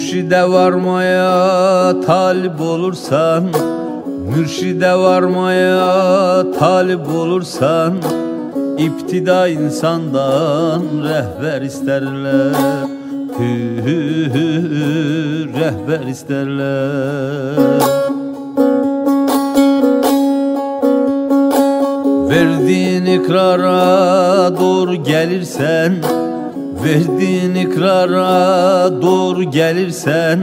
Mürşide varmaya talip olursan Mürşide varmaya talip olursan İptida insandan rehber isterler. Hü hü hü rehber isterler. Verdiğin ikrara doğru gelirsen Verdiğin ikrara doğru gelirsen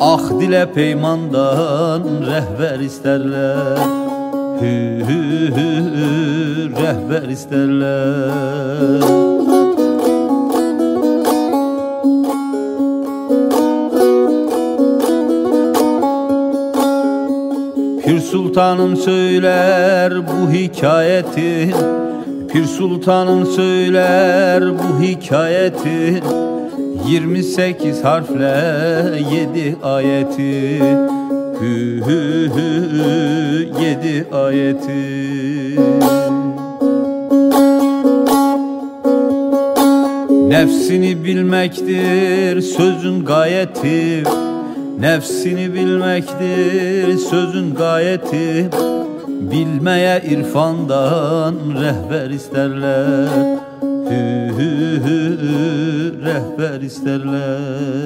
Ah dile peymandan rehber isterler. Hü hü hü rehber isterler. Pir sultanım söyler bu hikayeti Pir sultanım söyler bu hikayeti. 28 harfle 7 ayeti. Hü hü hü 7 ayeti. Nefsini bilmektir sözün gayeti. Nefsini bilmektir sözün gayeti Bilmeye irfandan rehber isterler. Hü hü hü rehber isterler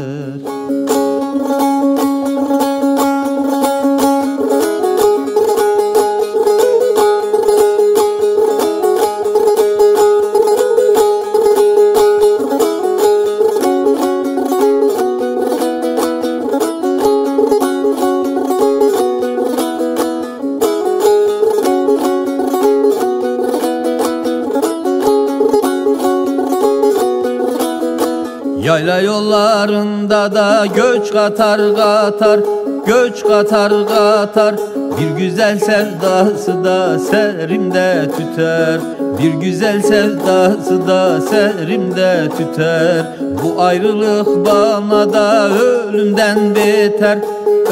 Yayla yollarında da göç katar katar Göç katar katar. Bir güzel sevdası da serimde tüter Bir güzel sevdası da serimde tüter. Bu ayrılık bana da ölümden beter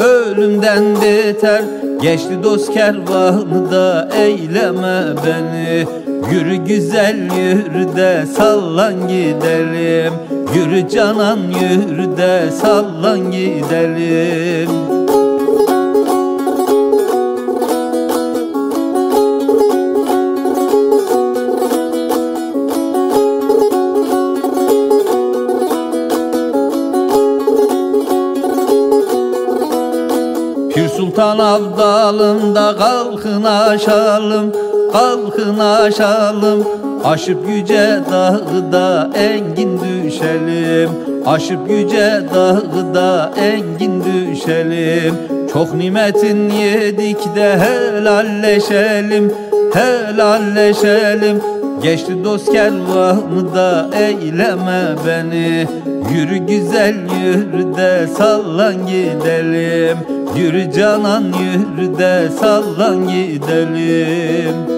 Ölümden beter. Geçti dost kervanı da eyleme beni Yürü güzel yürü de sallan gidelim. Yürü canan yürü de sallan gidelim. Pir Sultan Abdalım'da kalkın aşalım Kalkın aşalım Aşıp yüce dağda engin düşelim. Aşıp yüce dağda engin düşelim. Çok nimetin yedik de helalleşelim Helalleşelim. Geçti dost kervanı da eyleme beni. Yürü güzel yürü de sallan gidelim. Yürü canan yürü de sallan gidelim